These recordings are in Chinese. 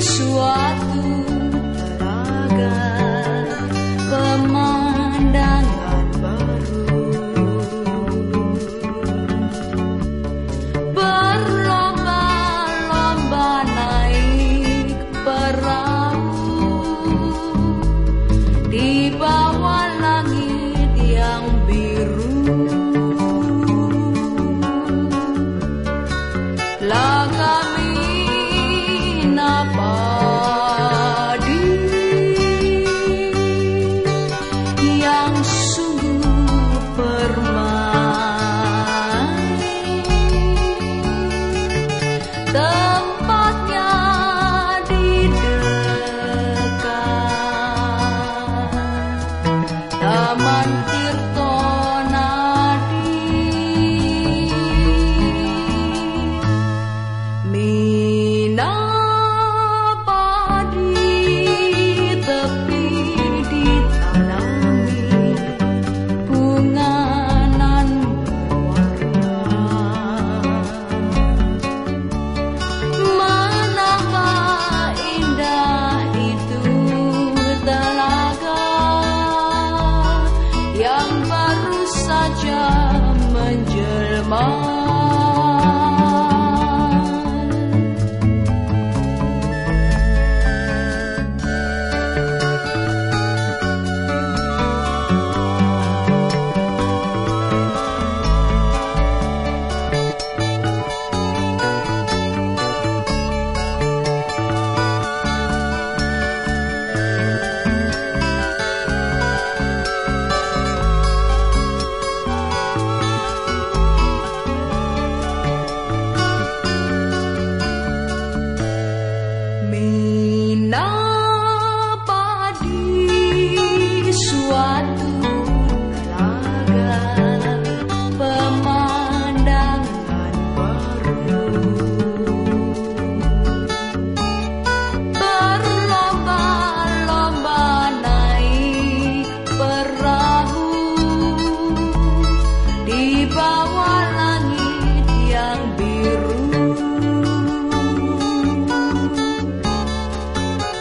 是我 mom.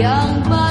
扬帆